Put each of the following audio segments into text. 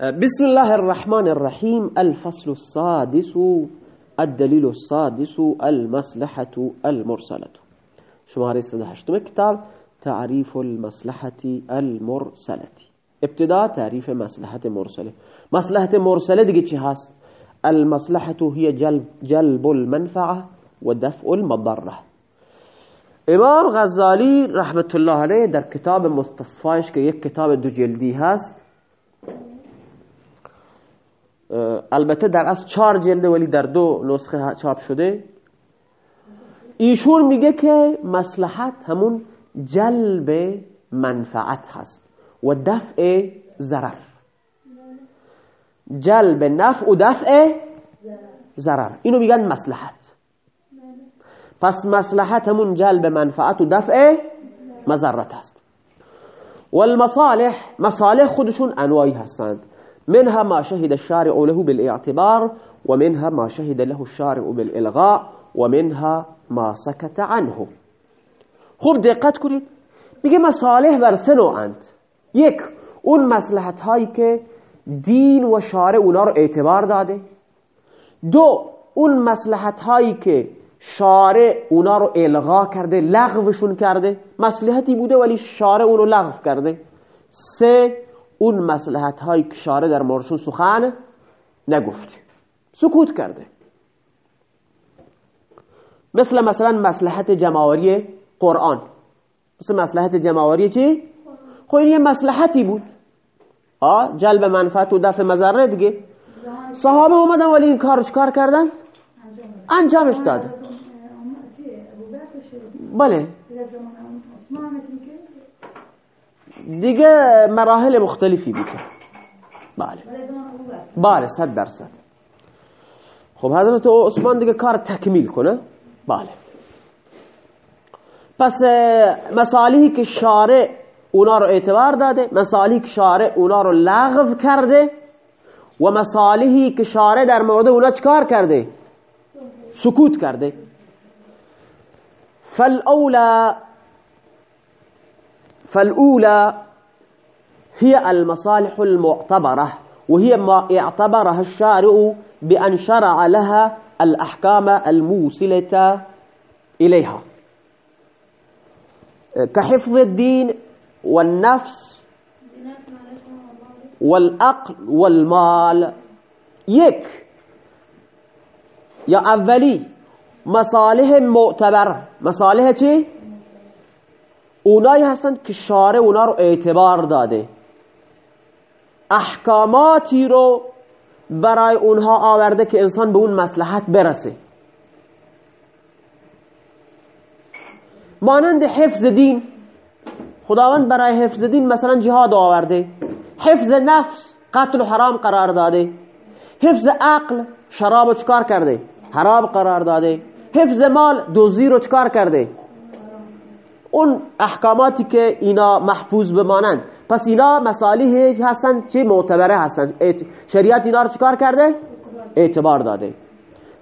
بسم الله الرحمن الرحيم. الفصل السادس الدليل السادس المصلحة المرسلة. شماره 108 كتاب تعريف المصلحة المرسلة. ابتداء تعريف مصلحة مرسلة. مصلحة مرسلة دیگه چی المصلحة هي جلب, جلب المنفعة ودفع المضرة. امام غزالی رحمت الله علیه در کتاب مستصفایش که یک کتاب دو جلدی البته در از چهار جلده ولی در دو نسخه چاپ شده. ایشون میگه که مصلحت همون جلب منفعت هست و دفع ضرر. جلب نفع و دفع ضرر. اینو میگن مصلحت. پس مصلحت همون جلب منفعت و دفع مضرت هست. والمصالح مصالح خودشون انواعی هستند. منها ما شهد الشارع له بالاعتبار ومنها ما شهد له الشارع بالالغاء ومنها ما سكت عنه. خوب دقت کنید میگه مصالح بر سه نوعند یک اون مصلحت هایی که دین و شارع اونا رو اعتبار داده. دو اون مصلحت هایی که شارع اونا رو الغا کرده لغوشون کرده. مصلحتی بوده ولی شارع اونو لغو کرده. سه اون مصلحت هایی که شارع در موردشون سخن نگفته. سکوت کرده. مثل مثلا مصلحت جماوری قرآن. مثل مصلحت جماوری چی؟ خب این یه مصلحتی بود. آه جلب منفعت و دفع مضره دیگه. صحابه اومدن ولی این کار کار کردن؟ انجامش داد بله. دیگه مراحل مختلفی بود بله. بله صد درصد. خب حضرت عثمان دیگه کار تکمیل کنه؟ بله. پس مصالحی که شارع اونا رو اعتبار داده مصالحی که شارع اونا رو لغو کرده و مصالحی که شارع در مورد اونا چکار کرده؟ سکوت کرده. فالأولى فالأولى هي المصالح المعتبرة وهي ما اعتبرها الشارع بأن شرع لها الأحكام الموصلة إليها. كحفظ الدين والنفس والعقل والمال. يك. يا أولي مصالح معتبر مصالح چی؟ اونایی هستند که شارع اونا رو اعتبار داده. احکاماتی رو برای اونها آورده که انسان به اون مصلحت برسه. مانند حفظ دین. خداوند برای حفظ دین مثلا جهاد آورده. حفظ نفس قتل و حرام قرار داده. حفظ عقل شراب چکار کرده؟ حرام قرار داده. حفظ مال دوزی رو چکار کرده؟ اون احکاماتی که اینا محفوظ بمانند. پس اینا مصالحی هستن چه معتبره هستن؟ شریعت اینا رو چکار کرده؟ اعتبار داده.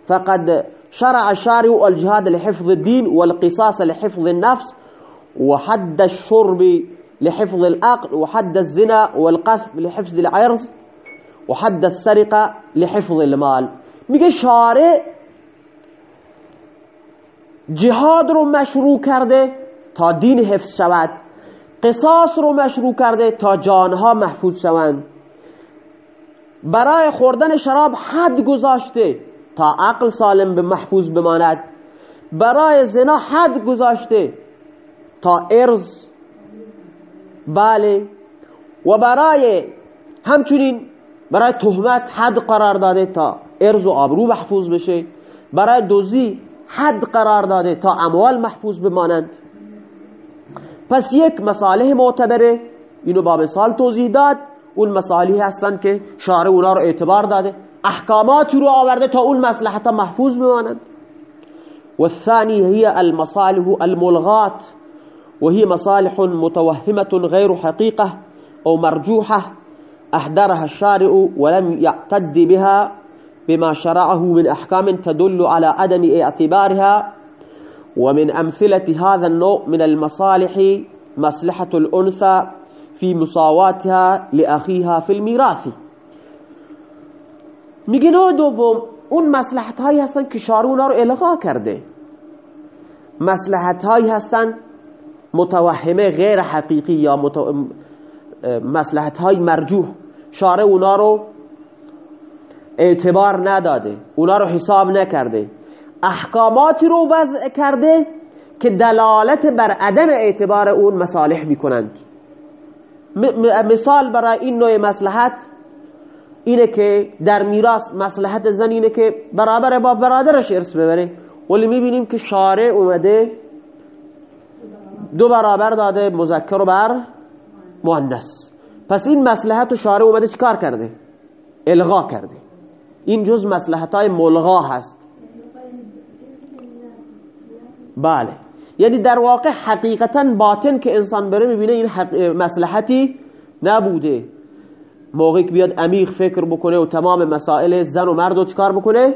فقد شرع الشارع الجهاد لحفظ الدين والقصاص لحفظ النفس وحد الشرب لحفظ العقل وحد الزنا والقذف لحفظ العرض وحد السرقة لحفظ المال. میگه شارع جهاد رو مشروع کرده تا دین حفظ شود. قصاص رو مشروع کرده تا جانها محفوظ شوند. برای خوردن شراب حد گذاشته تا عقل سالم به محفوظ بماند. برای زنا حد گذاشته تا ارز. بله. و برای همچنین برای تهمت حد قرار داده تا ارز و آبرو محفوظ بشه. برای دوزی حد قرار داده تا اموال محفوظ بمانند. پس یک مصالح معتبره. اینو با مثال توضیح داد. اون مصالحی هستن که شارع اونا رو اعتبار داده. احکاماتی رو آورده تا اون مصلحت محفوظ بمانند. والثاني هي المصالح الملغات. وهي مصالح متوهمة غير حقيقة أو مرجوحة. أحضرها الشارع ولم يعتد بها بما شرعه من أحكام تدل على عدم اعتبارها. ومن أمثلة هذا النوع من المصالح مصلحة الأنثى في مساواتها لأخيها في الميراث. میگه نوع دوم اون مسلحت هایی هستن که رو الغا کرده. مسلحت هایی هستن متوهمه غیر حقیقی یا متو... مسلحت های مرجوح. شارع اونا رو اعتبار نداده. اونا رو حساب نکرده. احکاماتی رو وضع کرده که دلالت بر عدم اعتبار اون مصالح می‌کنند. مثال برای این نوع مسلحت اینه که در میراث مسلحت زن اینه که برابر با برادرش ارث ببره. ولی می‌بینیم که شارع اومده دو برابر داده مذکر بر مؤنث. پس این مسلحت و شارع اومده چیکار کرده؟ الغا کرده. این جز مسلحت های ملغا هست. بله. یعنی در واقع حقیقتا باطن که انسان بره می‌بینه این مسلحتی نبوده. موقعی که بیاد عمیق فکر بکنه و تمام مسائل زن و مرد رو چکار بکنه؟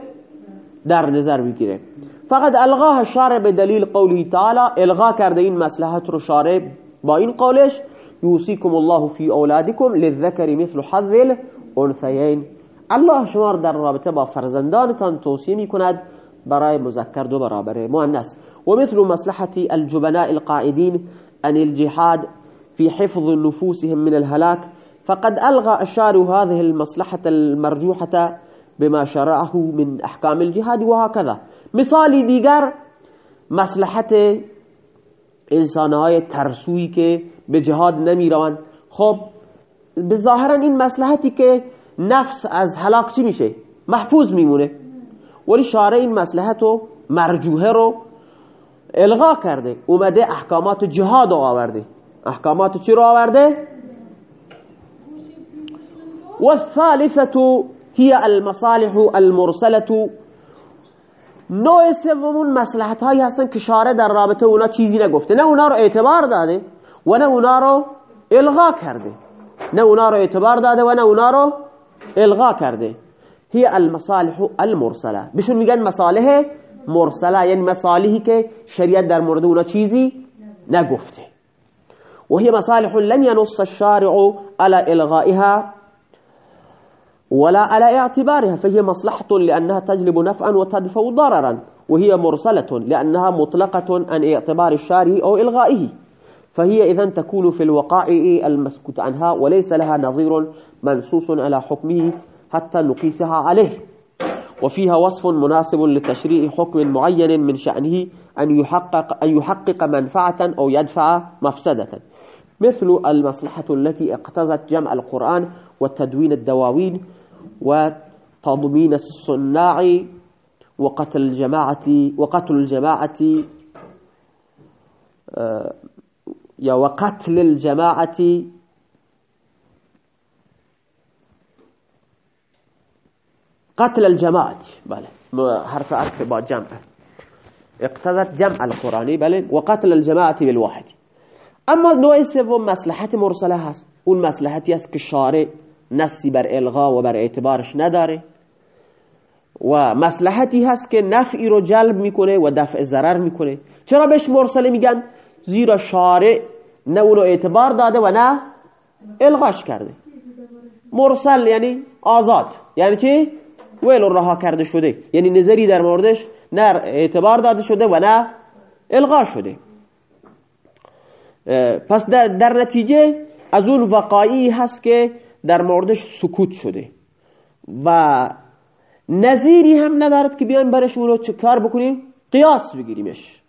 در نظر بگیره فقط الغاه شارع به دلیل قوله تعالی الغا کرده این مسلحت رو شارع با این قولش یوسیکم الله فی اولادکم للذکر مثل حظ الانثیین. الله شما در رابطه با فرزندانتان توصیه می کند برای مذکر دو برابر. مؤنث. ومثل مصلحة الجبناء القائدين عن الجهاد في حفظ نفوسهم من الهلاك فقد ألغى الشارع هذه المصلحة المرجوحة بما شرعه من أحكام الجهاد وهكذا. مثال دیگر مصلحت انسانهای ترسویی که به جهاد خب به ظاهرا این که نفس از چی میشه؟ محفوظ میمونه. ولی شارع این مصلحت رو مرجوحه رو الغا کرده. اومده احکامات جهاد رو آورده. احکامات چی رو آورده؟ والثالثة هي المصالح المرسلة. نوع سومون مصلحت هایی هستن که شارع در رابطه اونا چیزی نگفته. نه اونا رو اعتبار داده و نه اونا رو الغا کرده. نه اونا رو اعتبار داده و نه اونا رو الغا کرده. هي المصالح المرسلة. بشون میگن مصالح؟ مرسلة. یعنی مصالحی که شریعت در مورد اونا چیزی نگفته. وهي مصالح لن ينص الشارع على إلغائها ولا على اعتبارها فهي مصلحة لأنها تجلب نفعا وتدفع ضررا وهي مرسلة لأنها مطلقة عن اعتبار الشارع أو إلغائه. فهي إذا تكون في الوقائع المسكوت عنها وليس لها نظير منصوص على حكمه حتى نقيسها عليه. وفيها وصف مناسب لتشريع حكم معين من شأنه أن يحقق, أن يحقق منفعة أو يدفع مفسدة. مثل المصلحة التي اقتضت جمع القرآن وتدوين الدواوين وتضمين الصناع وقتل الجماعة وقتل الجماعة آه، وقتل الجماعة قتل الجماعة. بله حرف عطف با جمع. اقتضت جمع القرآني بله وقتل الجماعة بالواحد. اما نوع سوم مصلحت مرسله هست. اون مصلحتی است که شارع نسی بر الغا و بر اعتبارش نداره. و مصلحتی هست که نفعی رو جلب می‌کنه و دفع ضرر می‌کنه. چرا بهش مرسله میگن؟ زیرا شارع نه اونو اعتبار داده و نه الغاش کرده. مرسل یعنی آزاد. یعنی چی؟ ویل رها کرده شده. یعنی نظری در موردش نه اعتبار داده شده و نه الغا شده. پس در, در نتیجه از اون وقایی هست که در موردش سکوت شده. و نظیری هم ندارد که بیایم برش اون رو چه کار بکنیم؟ قیاس بگیریمش.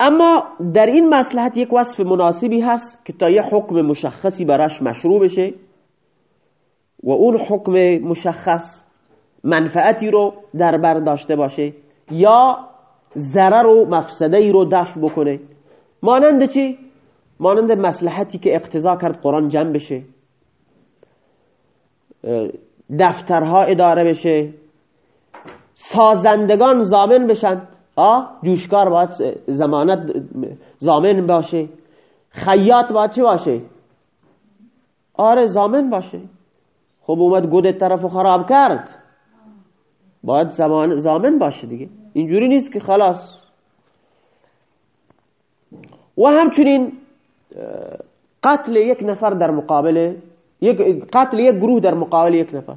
اما در این مسلحت یک وصف مناسبی هست که تا یه حکم مشخصی براش مشروع بشه. و اون حکم مشخص منفعتی رو در بر داشته باشه یا ضرر و مفسده ای رو دفع بکنه. مانند چی؟ مانند مسلحتی که اقتضا کرد قرآن جمع بشه. دفترها اداره بشه. سازندگان زامن بشن. آه جوشکار باید زمانت زامن باشه. خیاط باید چه باشه؟ آره زامن باشه. خب اومد گود طرف خراب کرد. باید زمان زامن باشه دیگه. اینجوری نیست که خلاص. و همچنین قتل یک نفر در مقابل یک قتل یک گروه در مقابل یک نفر.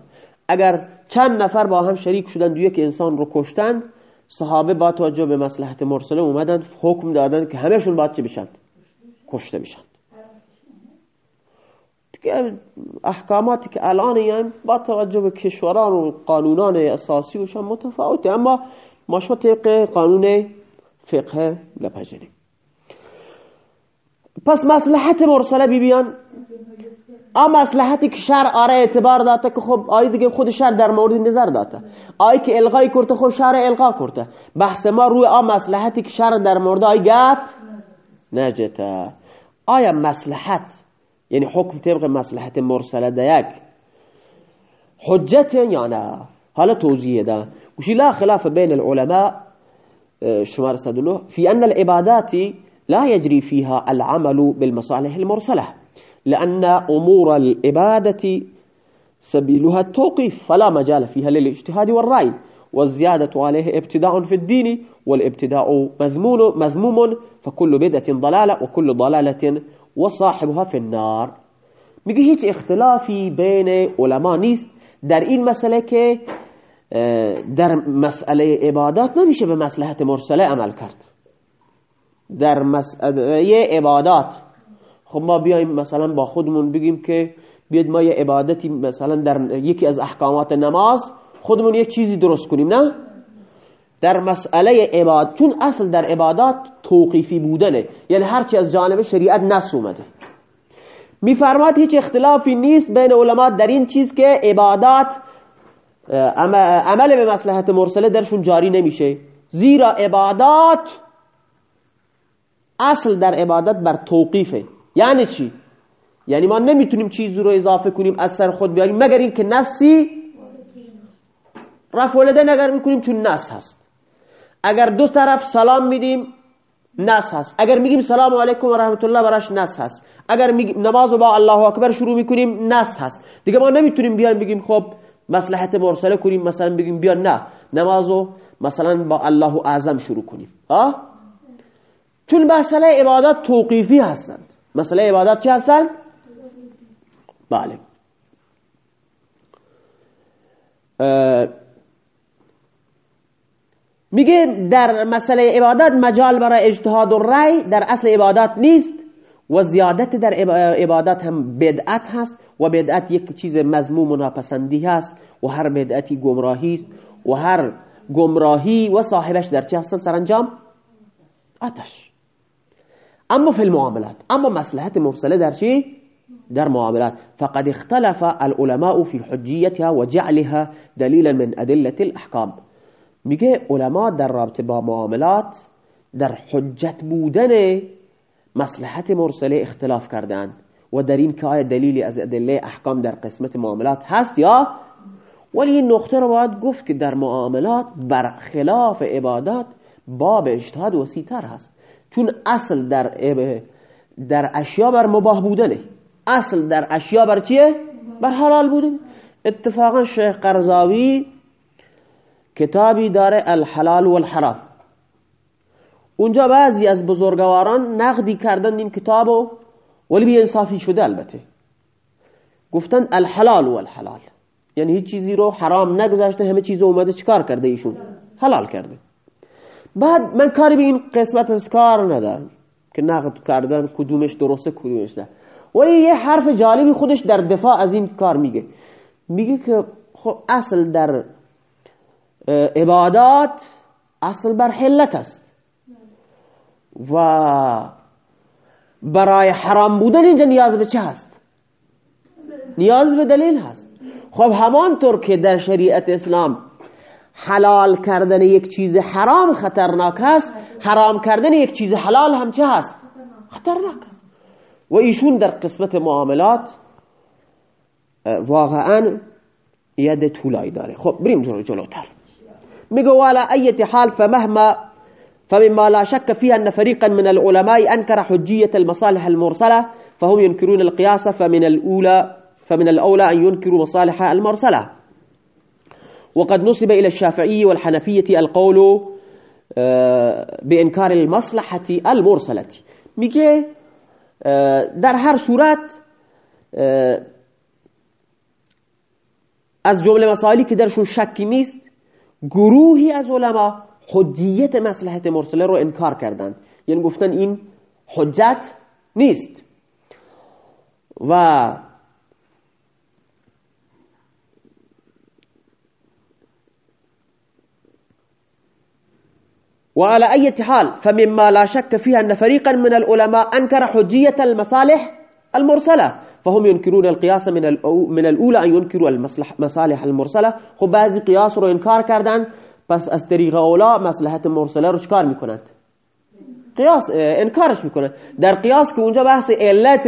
اگر چند نفر با هم شریک شدند و یک انسان رو کشتند صحابه با توجه به مصلحت مرسله اومدن حکم دادن که همهشون باید چه بشن؟ کشته بشن. احکاماتی که الان یعنی با توجه به کشوران و قانونان اساسی وشان متفاوته. اما ما شما طبق قانون فقه گپجنیم پس مصلحت مرسله بیان آ مصلحتی که شرع آره اعتبار داده که خب آی دیگه خود شرع در مورد نظر داده. آی که الغای کرده خب شرع الغا کرده. بحث ما روی آ مصلحتی که شرع در مورد آی گپ نجته. آیا مصلحت یعنی حکم طبق مصلحت مرسله ده یک. حجت یا نه حالا توضیح ده وشي لا خلاف بين العلماء شمار 109 في أن العبادات لا يجري فيها العمل بالمصالح المرسلة. لأن أمور العبادة سبيلها التوقيف فلا مجال فيها للاجتهاد والرأي والزيادة عليه ابتداء في الدين والابتداء مذموم, مذموم فكل بدعة ضلالة وكل ضلالة وصاحبها في النار. میگه هیچ اختلافی بین علما نیست. در این مسئله که در مسئله عبادات نمیشه به مصلحت مرسله عمل کرد. در مسئله عبادات. خب ما بیایم مثلا با خودمون بگیم که بیاد ما یه عبادتی مثلا در یکی از احکامات نماز خودمون یک چیزی درست کنیم نه؟ در مسئله عبادت چون اصل در عبادات توقیفی بودنه. یعنی هرچی از جانب شریعت نس اومده. میفرماد هیچ اختلافی نیست بین علمات در این چیز که عبادات عمل به مصلحت مرسله درشون جاری نمیشه. زیرا عبادات اصل در عبادت بر توقیفه. یعنی چی؟ یعنی ما نمی‌تونیم چیزی رو اضافه کنیم از سر خود بیاریم مگر اینکه نسی رفع ولده نگر می‌کنیم چون نس هست. اگر دو طرف سلام میدیم نس هست. اگر میگیم سلام علیکم و رحمت الله براش نس هست. اگر نماز با الله اکبر شروع می‌کنیم نس هست. دیگه ما نمی‌تونیم بیایم بگیم خب مصلحت مرسله کنیم مثلا بگیم بیا نه. نمازو مثلا با الله اعظم شروع کنیم. آه چون مسئله عبادت توقیفی هستند. مسئله عبادت چی هستند؟ بله. میگه در مسئله عبادت مجال برای اجتهاد و رأی در اصل عبادت نیست و زیادت در عبادت هم بدعت هست و بدعت یک چیز مذموم و ناپسندی هست و هر بدعتی گمراهی است و هر گمراهی و صاحبش در چه هستن؟ سرانجام؟ آتش. اما في المعاملات. اما مصلحت مرسله در چی؟ در معاملات. فقد اختلف العلماء في حجيتها وجعلها دليلا من ادله الاحكام میگه علما در رابطه با معاملات در حجت بودن مصلحت مرسله اختلاف کردند و در این که آیا دلیلی از ادله احکام در قسمت معاملات هست یا ولی این نقطه رو باید گفت که در معاملات برخلاف عبادات باب اجتهاد وسیتر هست. چون اصل در در اشیا بر مباه بودنه. اصل در اشیا بر چیه؟ بر حلال بودن اتفاقا شیخ قرزاوی کتابی داره الحلال والحرام. اونجا بعضی از بزرگواران نقدی کردن این کتابو ولی بی انصافی شده البته. گفتن الحلال والحلال. یعنی هیچ چیزی رو حرام نگذاشته همه چیز اومده چکار کرده ایشون؟ حلال کرده. بعد من کاری به این قسمت از کار ندارم که نقد کردن کدومش درسته کدومش نه. ولی یه حرف جالبی خودش در دفاع از این کار میگه. میگه که خب اصل در عبادات اصل بر حلت است. و برای حرام بودن اینجا نیاز به چه هست؟ نیاز به دلیل هست. خب همانطور که در شریعت اسلام حلال کردن یک چیز حرام خطرناک است حرام کردن یک چیز حلال هم چه هست؟ خطرناک است. و ایشون در قسمت معاملات واقعا ید طولایی داره. خب بریم جلوتر. میگه والا ایت حال فمهما فمما لا شك فيها أن فريقا من العلماء أنكر حجية المصالح المرسلة فهم ينكرون القياس فمن الأولى فمن الأولى أن ينكروا مصالح المرسلة. وقد نصب إلى الشافعي والحنفية القول بإنكار المصلحة المرسلة. میگه در هر صورت از جمله مسائلی که درشون شکی نیست گروهی از علما حجیت مسلحت مرسله رو انکار کردند. یعنی گفتن این حجت نیست. و وعلى أي حال فمما لا شك فيها أن فريقا من العلماء أنكر حجية المصالح المرسلة. فهم ينكرون القياس من من الأولى أن ينكروا المصالح المرسلة. خب بعضی قیاس رو انکار کردن پس از طریق اولا مصلحت مرسله رو چکار می‌کنند قیاس انکارش می‌کنه در قیاس که اونجا بحث علت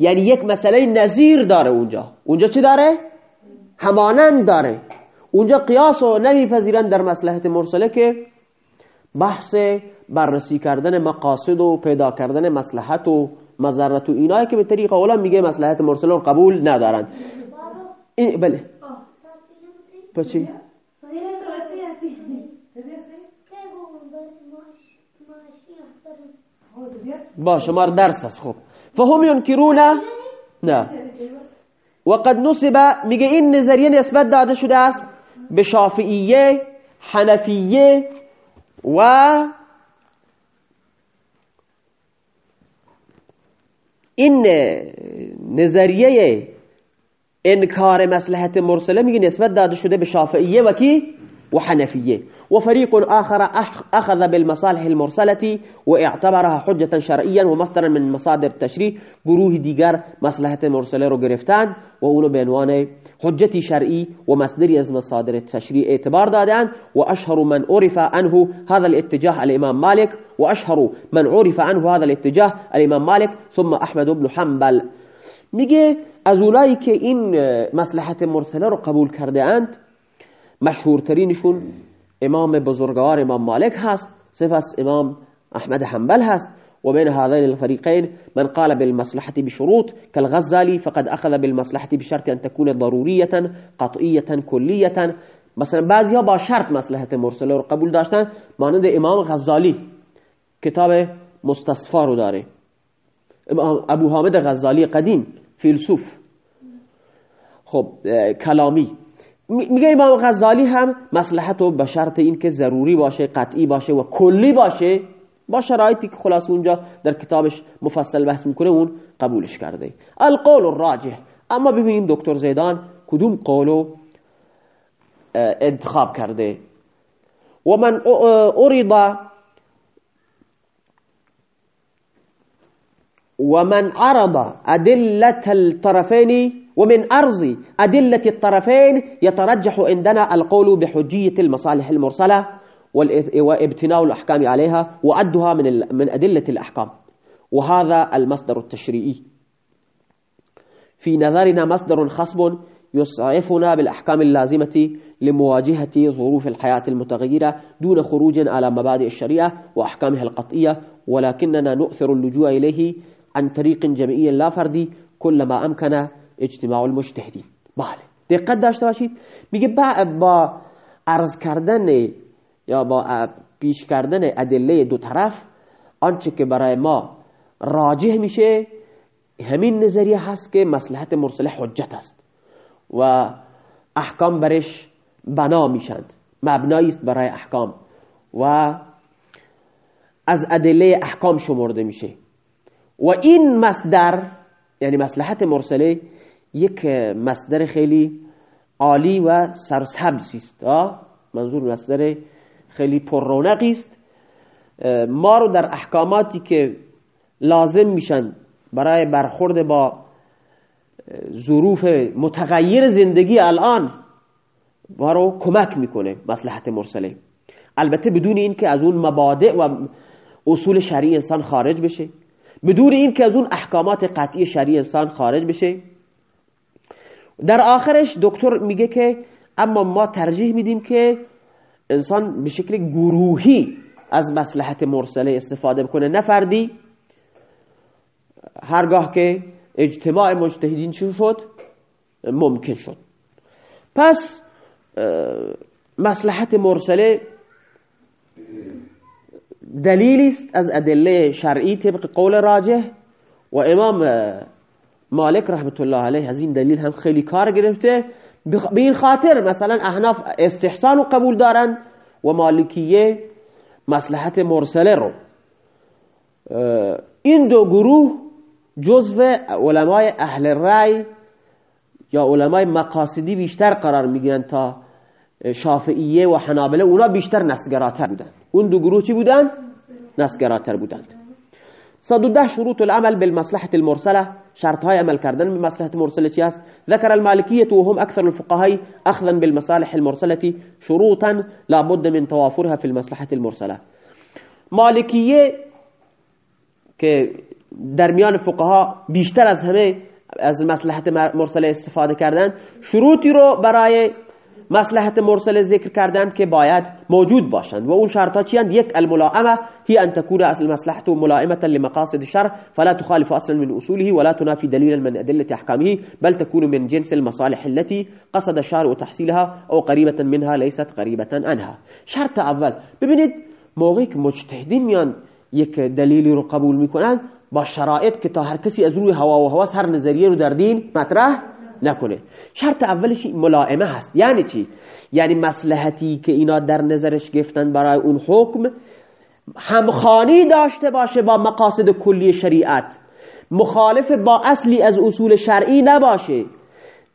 یعنی یک مسئله نظیر داره اونجا. اونجا چی داره؟ همانند داره. اونجا قیاس رو نمیپذیرن در مصلحت مرسله که بحث بررسی کردن مقاصد و پیدا کردن مصلحت و مذرت و اینایی که به طریق اولا میگه مصلحت مرسله رو قبول ندارن. این بله. پس چی؟ باشه مار درس است خب. فهم ينكرون نه. وقد نصب میگه این نظریه نسبت داده شده است به شافعیه حنفیه و این نظریه انکار مسلحت مرسله میگه نسبت داده شده به شافعیه و کی؟ و حنفیه. وفريق آخر أخذ بالمصالح المرسلة واعتبرها حجة شرعيا ومصدرا من مصادر التشريع گروه دیگر مصلحة مرسله رو گرفتند و اونو به عنوان حجتی شرعی و مصدری از مصادر التشريع اعتبار دادن و اشهر من عرف عنه هذا الاتجاه الإمام مالك و اشهر من عرف عنه هذا الاتجاه الإمام مالك ثم أحمد بن حنبل. میگه از اولایی که این مصلحت مرسله رو قبول کرده اند مشهورترینشون امام بزرگوار امام مالك هست سپس امام احمد حنبل هست. وبين هذين الفريقين من قال بالمصلحة بشروط كالغزالي فقد أخذ بالمصلحة بشرط أن تكون ضرورية قطعية كلية. مثلا بعضی با شرط مصلحت مرسله رو قبول داشتن مانند امام غزالی کتاب مستصفا رو داره. ابو حامد غزالی قدیم فیلسوف. خب کلامی. میگه امام غزالی هم مصلحت و به شرط این که ضروری باشه قطعی باشه و کلی باشه با شرایطی که خلاص اونجا در کتابش مفصل بحث میکنه اون قبولش کرده. القول الراجح. اما ببینیم دکتر زیدان کدوم قولو انتخاب کرده. و من اريد ومن عرض أدلة الطرفين ومن أرض أدلة الطرفين يترجح عندنا القول بحجية المصالح المرسلة. وابتناء الأحكام عليها وأدها من, من أدلة الأحكام. وهذا المصدر التشريعي. في نظرنا مصدر خصب يسعفنا بالأحكام اللازمة لمواجهة ظروف الحياة المتغيرة دون خروج على مبادئ الشريعة وأحكامها القطئية ولكننا نؤثر اللجوء إليه عن طريق جمعي لا فردي كلما أمكن اجتماع المجتهدین بله دقت داشته باشید میگه با عرض کردن یا با پیش کردن ادله دو طرف آنچه که برای ما راجح میشه همین نظریه هست که مصلحت مرسله حجت است و احکام برش بنا میشند مبنایی است برای احکام و از ادله احکام شمرده میشه. و این مصدر یعنی مصلحت مرسله یک مصدر خیلی عالی و سرسبزی است. منظور مصدر خیلی پررونقی است. ما رو در احکاماتی که لازم میشن برای برخورد با ظروف متغیر زندگی الان ما رو کمک می‌کنه مصلحت مرسله. البته بدون این که از اون مبادع و اصول شرعی انسان خارج بشه. بدون این که از اون احکامات قطعی شرعی انسان خارج بشه. در آخرش دکتر میگه که اما ما ترجیح میدیم که انسان به شکل گروهی از مصلحت مرسله استفاده بکنه. نه فردی. هرگاه که اجتماع مجتهدین چون شد ممکن شد. پس مصلحت مرسله دلیلی است از ادله شرعی طبق قول راجح و امام مالک رحمت الله علیه از این دلیل هم خیلی کار گرفته. به این خاطر مثلا احناف استحسان و قبول دارن و مالکیه مصلحت مرسله رو. این دو گروه جزو علمای اهل رای یا علمای مقاصدی بیشتر قرار می‌گیرن تا شافعیه و حنابله اونا بیشتر نسگراتر بودند اون دو گروه چی بودند؟ نسگراتر بودند. 110 شروط العمل بالمصلحة المرسلة. شرط هاي عمل كردن بمصلحة المرسلة چیست ذكر المالكية وهم أكثر الفقهاء أخذا بالمصالح المرسلة شروطا لا بد من توافرها في المصلحة المرسلة. مالكية که در میان فقها بیشتر از همه از مصلحت مرسله استفاده کردن شروطی رو برای مصلحت مرسل ذکر کردند که باید موجود باشند و اون شرطا چی یک الملائمه هي ان تكون المصلحه ملائمه لمقاصد الشرع فلا تخالف اصلا من اصوله ولا تنافي دليلا من ادله احكامه بل تكون من جنس المصالح التي قصد الشارع تحصيلها او قريبه منها ليست قريبه عنها. شرط اول ببینید موقعی که مجتهدین میان یک دلیلی رو قبول می‌کنن با شرایط که تا هر کسی از روی هوا و هواس هر نظریه رو در دین مطرح نکنه. شرط اولش ملائمه هست. یعنی چی؟ یعنی مصلحتی که اینا در نظرش گفتن برای اون حکم همخانی داشته باشه با مقاصد کلی شریعت. مخالف با اصلی از اصول شرعی نباشه.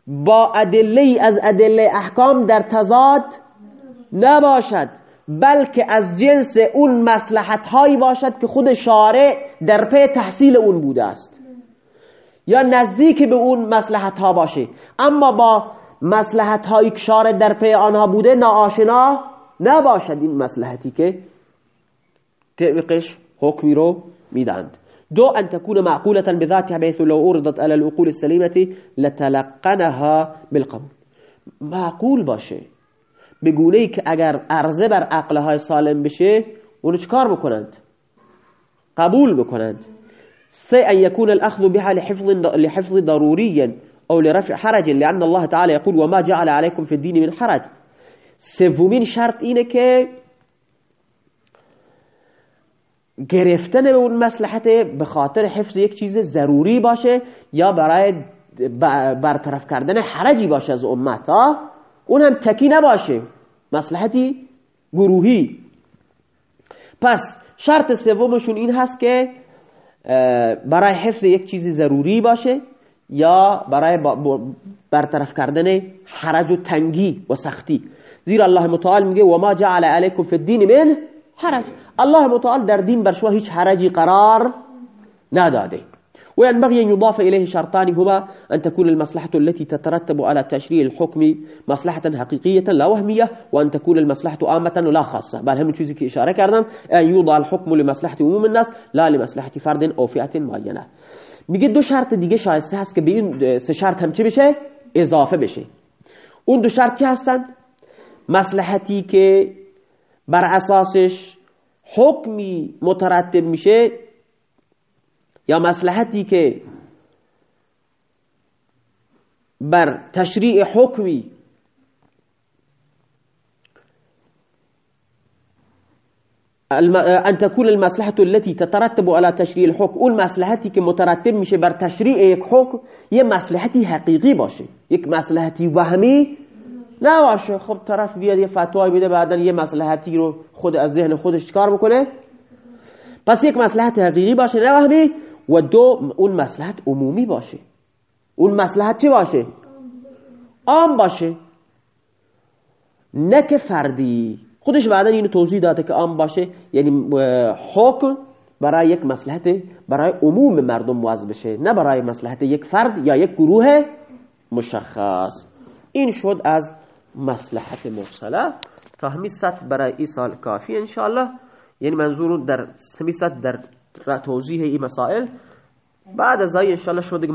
با ادله از ادله احکام در تضاد نباشد بلکه از جنس اون مصلحت هایی باشد که خود شارع در پی تحصیل اون بوده است. یا نزدیک به اون مسلحت ها باشه اما با مسلحت هایی که در پی آنها بوده ناآشنا نباشد این مسلحتی که طبقش حکمی رو میدند دو ان تكون معقولة بذاتها بحيث لو اوردت على العقول لتلقنها بالقبول. معقول باشه. بگونه ای که اگر عرضه بر عقلهای سالم بشه اونو چکار بکنند؟ قبول بکنند. سي أن يكون الأخذ بها لحفظ, لحفظ ضروريا أو لرفع حرج لأن الله تعالى يقول وما جعل عليكم في الدين من حرج. سومین شرط اینه که گرفتن به اون مسلحته به خاطر حفظ یک چیز ضروری باشه یا برای برطرف کردن حرجی باشه از امت ها اون هم تکی نباشه. مسلحتی گروهی. پس شرط سومشون این هست که برای حفظ یک چیزی ضروری باشه یا برای برطرف کردن حرج و تنگی و سختی. زیرا الله متعال میگه و ما جعل علیکم فی الدین من حرج. الله متعال در دین بر شما هیچ حرجی قرار نداده. وينبغي أن يضاف إليه شرطان هما أن تكون المصلحة التي تترتب على تشريع الحكم مصلحة حقيقية لا وهمية وأن تكون المصلحة آمة ولا خاصة. بل هم که إشارة کردم أن يوضع الحكم لمصلحة عموم الناس لا لمصلحة فرد أو فئة معينة. میگه دو شرط دیگه شایسته هست که به این سه شرط هم چه بشه؟ اضافه بشه. اون دو شرط چه هستن؟ مصلحتی که بر اساسش حکمی مترتب میشه یا مسلحتی که بر تشریع حکمی ان تكون المصلحة التي تترتب على تشریع الحكم اون مصلحتی که مترتب میشه بر تشریع یک حکم یه مصلحتی حقیقی باشه. یک مصلحتی وهمی نباشه خب طرف بیاد یه فتوای بده بعدا یه مصلحتی رو خود از ذهن خودش کار بکنه؟ پس یک مصلحت حقیقی باشه. نه وهمی؟ و دو اون مسلحت عمومی باشه. اون مسلحت چی باشه؟ عام باشه. نه که فردی. خودش بعدا اینو توضیح داده که عام باشه. یعنی حکم برای یک مسلحت برای عموم مردم موز بشه. نه برای مسلحت یک فرد یا یک گروه مشخص. این شد از مسلحت مرسله تا سطح برای این سال کافی انشاءالله. یعنی منظور در همین سطح در توضیح این مسائل. بعد از های انشاءالله شما دیگه